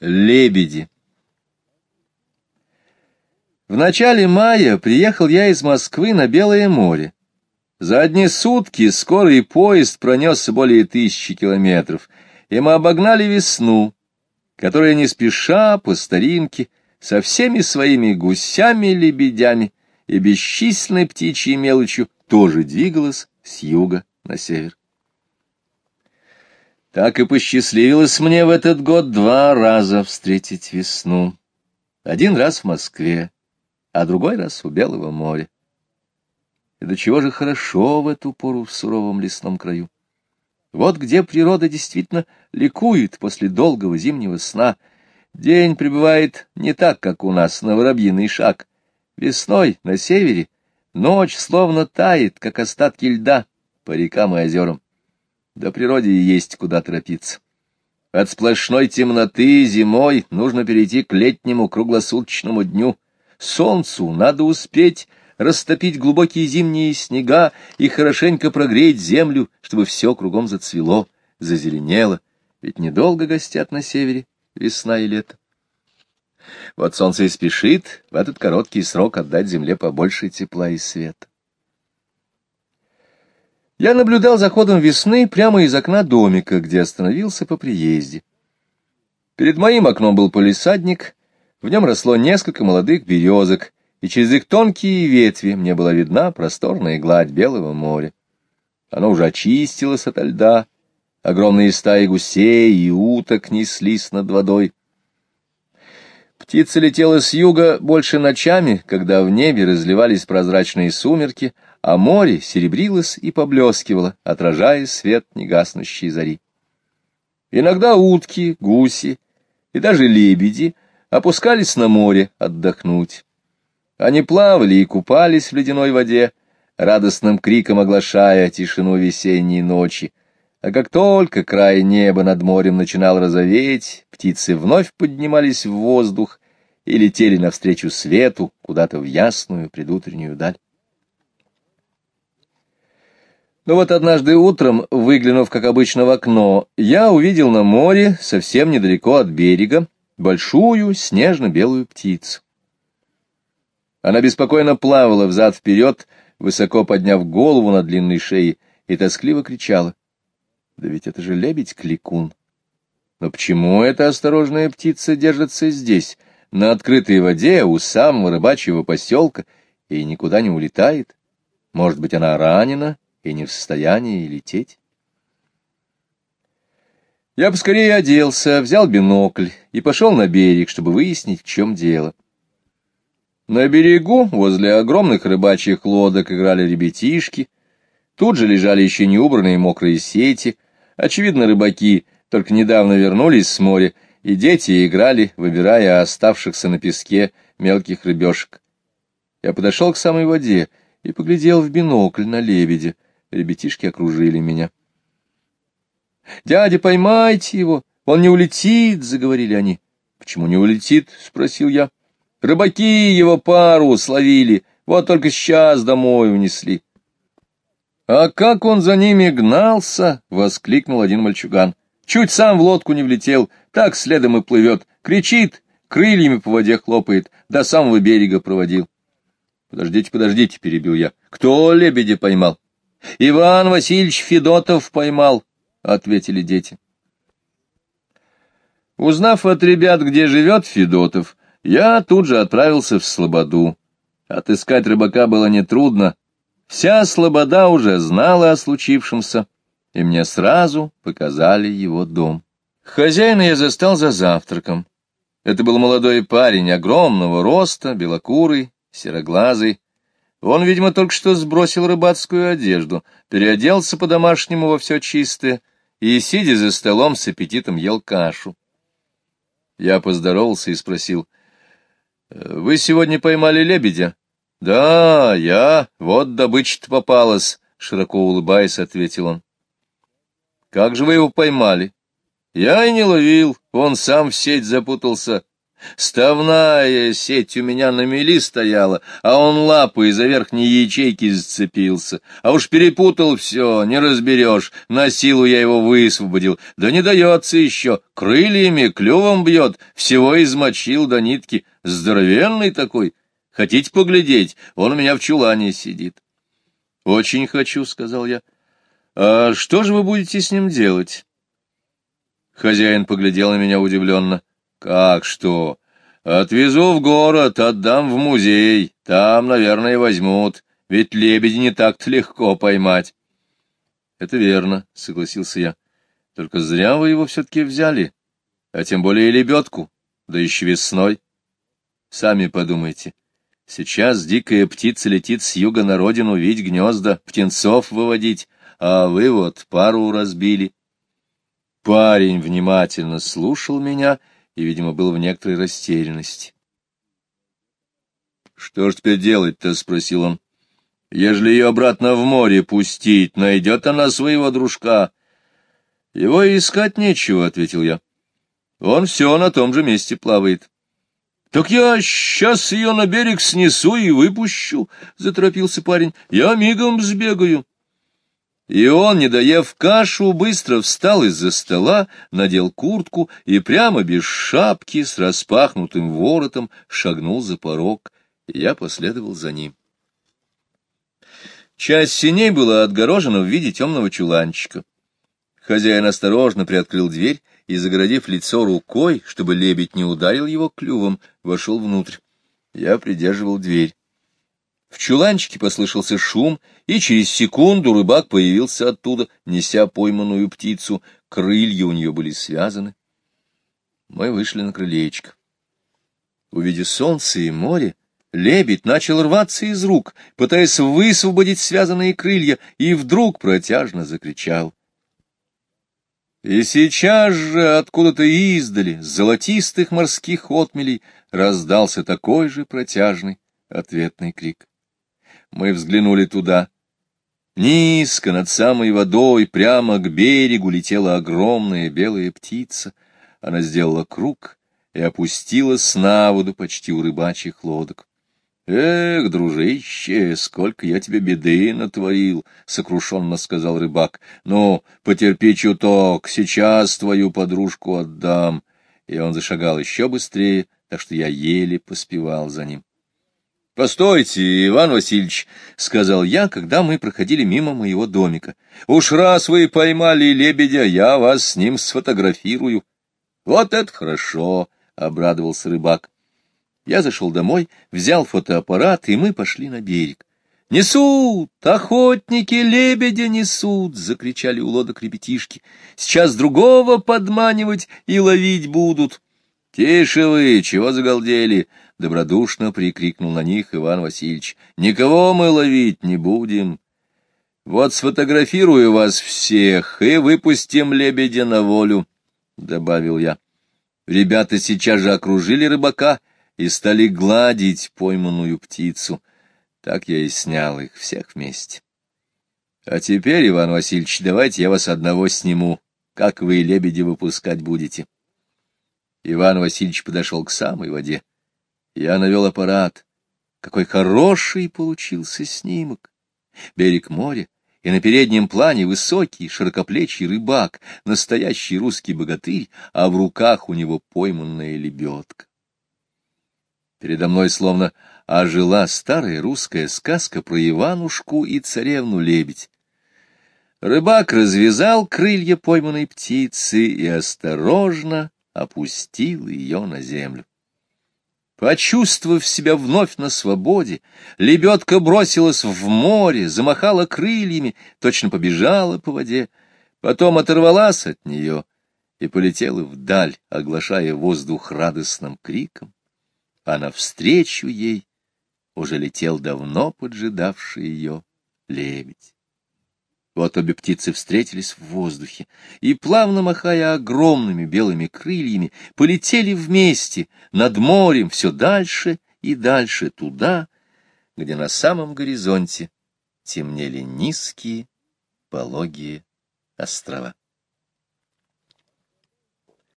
Лебеди. В начале мая приехал я из Москвы на Белое море. За одни сутки скорый поезд пронесся более тысячи километров, и мы обогнали весну, которая не спеша, по старинке, со всеми своими гусями-лебедями и бесчисленной птичьей мелочью тоже двигалась с юга на север. Так и посчастливилось мне в этот год два раза встретить весну. Один раз в Москве, а другой раз у Белого моря. И до чего же хорошо в эту пору в суровом лесном краю. Вот где природа действительно ликует после долгого зимнего сна. День пребывает не так, как у нас, на воробьиный шаг. Весной на севере ночь словно тает, как остатки льда по рекам и озерам. Да природе есть куда торопиться. От сплошной темноты зимой нужно перейти к летнему круглосуточному дню. Солнцу надо успеть растопить глубокие зимние снега и хорошенько прогреть землю, чтобы все кругом зацвело, зазеленело, ведь недолго гостят на севере весна и лето. Вот солнце и спешит в этот короткий срок отдать земле побольше тепла и света. Я наблюдал за ходом весны прямо из окна домика, где остановился по приезде. Перед моим окном был полисадник, в нем росло несколько молодых березок, и через их тонкие ветви мне была видна просторная гладь Белого моря. Оно уже очистилось ото льда, огромные стаи гусей и уток неслись над водой. Птица летела с юга больше ночами, когда в небе разливались прозрачные сумерки, а море серебрилось и поблескивало, отражая свет негаснущей зари. Иногда утки, гуси и даже лебеди опускались на море отдохнуть. Они плавали и купались в ледяной воде, радостным криком оглашая тишину весенней ночи, а как только край неба над морем начинал розоветь, птицы вновь поднимались в воздух и летели навстречу свету куда-то в ясную предутреннюю даль. Но вот однажды утром, выглянув, как обычно, в окно, я увидел на море, совсем недалеко от берега, большую снежно-белую птицу. Она беспокойно плавала взад-вперед, высоко подняв голову на длинной шее, и тоскливо кричала. Да ведь это же лебедь-кликун. Но почему эта осторожная птица держится здесь, на открытой воде, у самого рыбачьего поселка, и никуда не улетает? Может быть, она ранена? И не в состоянии лететь. Я поскорее оделся, взял бинокль и пошел на берег, чтобы выяснить, в чем дело. На берегу, возле огромных рыбачьих лодок, играли ребятишки. Тут же лежали еще неубранные мокрые сети. Очевидно, рыбаки только недавно вернулись с моря, и дети играли, выбирая оставшихся на песке мелких рыбешек. Я подошел к самой воде и поглядел в бинокль на лебедя. Ребятишки окружили меня. «Дядя, поймайте его! Он не улетит!» — заговорили они. «Почему не улетит?» — спросил я. «Рыбаки его пару словили, вот только сейчас домой унесли». «А как он за ними гнался!» — воскликнул один мальчуган. «Чуть сам в лодку не влетел, так следом и плывет, кричит, крыльями по воде хлопает, до самого берега проводил». «Подождите, подождите», — перебил я. «Кто лебедя поймал?» — Иван Васильевич Федотов поймал, — ответили дети. Узнав от ребят, где живет Федотов, я тут же отправился в Слободу. Отыскать рыбака было нетрудно. Вся Слобода уже знала о случившемся, и мне сразу показали его дом. Хозяина я застал за завтраком. Это был молодой парень, огромного роста, белокурый, сероглазый, он, видимо, только что сбросил рыбацкую одежду, переоделся по-домашнему во все чистое и, сидя за столом, с аппетитом ел кашу. Я поздоровался и спросил, «Вы сегодня поймали лебедя?» «Да, я. Вот добыча-то попалась», — широко улыбаясь, ответил он. «Как же вы его поймали?» «Я и не ловил, он сам в сеть запутался. Ставная сеть у меня на мели стояла, а он лапой за верхней ячейки зацепился. А уж перепутал все, не разберешь. На силу я его высвободил. Да не дается еще. Крыльями, клювом бьет. Всего измочил до нитки. Здоровенный такой. Хотите поглядеть? Он у меня в чулане сидит. — Очень хочу, — сказал я. — А что же вы будете с ним делать? Хозяин поглядел на меня удивленно. Как что? Отвезу в город, отдам в музей. Там, наверное, возьмут. Ведь лебеди не так-то легко поймать. Это верно, согласился я. Только зря вы его все-таки взяли. А тем более лебедку, да еще весной. Сами подумайте. Сейчас дикая птица летит с юга на родину видеть гнезда, птенцов выводить, а вы вот пару разбили. Парень внимательно слушал меня и, видимо, был в некоторой растерянности. — Что ж теперь делать-то? — спросил он. — Ежели ее обратно в море пустить, найдет она своего дружка. — Его искать нечего, — ответил я. — Он все на том же месте плавает. — Так я сейчас ее на берег снесу и выпущу, — заторопился парень. — Я мигом сбегаю. И он, не доев кашу, быстро встал из-за стола, надел куртку и прямо без шапки с распахнутым воротом шагнул за порог. Я последовал за ним. Часть синей была отгорожена в виде темного чуланчика. Хозяин осторожно приоткрыл дверь и, загородив лицо рукой, чтобы лебедь не ударил его клювом, вошел внутрь. Я придерживал дверь. В чуланчике послышался шум, и через секунду рыбак появился оттуда, неся пойманную птицу. Крылья у нее были связаны. Мы вышли на крылечко. Увидев солнце и море, лебедь начал рваться из рук, пытаясь высвободить связанные крылья, и вдруг протяжно закричал. И сейчас же откуда-то издали, с золотистых морских отмелей, раздался такой же протяжный ответный крик. Мы взглянули туда. Низко над самой водой, прямо к берегу, летела огромная белая птица. Она сделала круг и опустилась на воду почти у рыбачьих лодок. — Эх, дружище, сколько я тебе беды натворил, — сокрушенно сказал рыбак. — Ну, потерпи чуток, сейчас твою подружку отдам. И он зашагал еще быстрее, так что я еле поспевал за ним. — Постойте, Иван Васильевич, — сказал я, когда мы проходили мимо моего домика. — Уж раз вы поймали лебедя, я вас с ним сфотографирую. — Вот это хорошо, — обрадовался рыбак. Я зашел домой, взял фотоаппарат, и мы пошли на берег. — Несут! Охотники лебедя несут! — закричали у лодок ребятишки. — Сейчас другого подманивать и ловить будут. — Тише вы, чего загалдели? — добродушно прикрикнул на них Иван Васильевич. — Никого мы ловить не будем. Вот сфотографирую вас всех и выпустим лебедя на волю, — добавил я. Ребята сейчас же окружили рыбака и стали гладить пойманную птицу. Так я и снял их всех вместе. А теперь, Иван Васильевич, давайте я вас одного сниму. Как вы лебедя выпускать будете? Иван Васильевич подошел к самой воде. Я навел аппарат. Какой хороший получился снимок! Берег моря, и на переднем плане высокий, широкоплечий рыбак, настоящий русский богатырь, а в руках у него пойманная лебедка. Передо мной словно ожила старая русская сказка про Иванушку и царевну-лебедь. Рыбак развязал крылья пойманной птицы и осторожно опустил ее на землю. Почувствовав себя вновь на свободе, лебедка бросилась в море, замахала крыльями, точно побежала по воде, потом оторвалась от нее и полетела вдаль, оглашая воздух радостным криком, а навстречу ей уже летел давно поджидавший ее лебедь. Вот обе птицы встретились в воздухе и, плавно махая огромными белыми крыльями, полетели вместе над морем все дальше и дальше туда, где на самом горизонте темнели низкие пологие острова.